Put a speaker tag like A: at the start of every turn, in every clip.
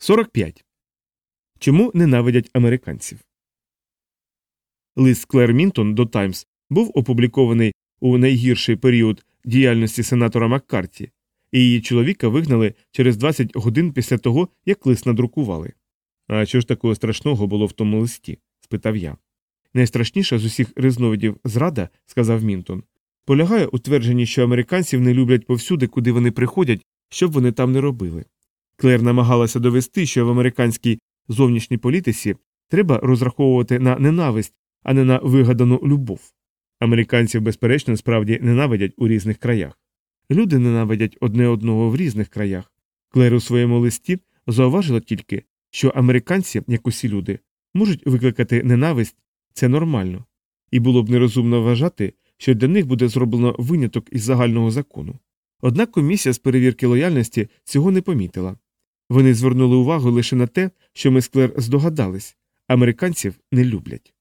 A: 45. Чому ненавидять американців? Лист Клер Мінтон до Таймс був опублікований у найгірший період діяльності сенатора Маккарті, і її чоловіка вигнали через 20 годин після того, як лист надрукували. А що ж такого страшного було в тому листі? спитав я. Найстрашніша з усіх різновидів зрада, сказав Мінтон, полягає у твердженні, що американців не люблять повсюди, куди вони приходять, щоб вони там не робили. Клер намагалася довести, що в американській зовнішній політиці треба розраховувати на ненависть, а не на вигадану любов. Американців, безперечно, справді ненавидять у різних краях. Люди ненавидять одне одного в різних краях. Клер у своєму листі зауважила тільки, що американці, як усі люди, можуть викликати ненависть це нормально, і було б нерозумно вважати, що для них буде зроблено виняток із загального закону. Однак комісія з перевірки лояльності цього не помітила. Вони звернули увагу лише на те, що ми з Клер здогадались американців не люблять.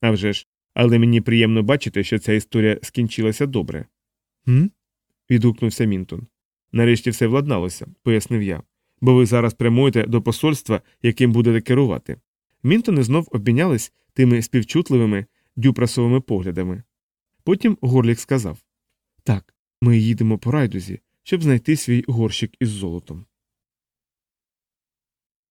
A: А вже ж, але мені приємно бачити, що ця історія скінчилася добре. Гм? відгукнувся Мінтон. Нарешті все владналося, пояснив я, бо ви зараз прямуєте до посольства, яким будете керувати. Мінтони знов обмінялись тими співчутливими дюпрасовими поглядами. Потім Горлік сказав Так, ми їдемо по райдузі, щоб знайти свій горщик із золотом.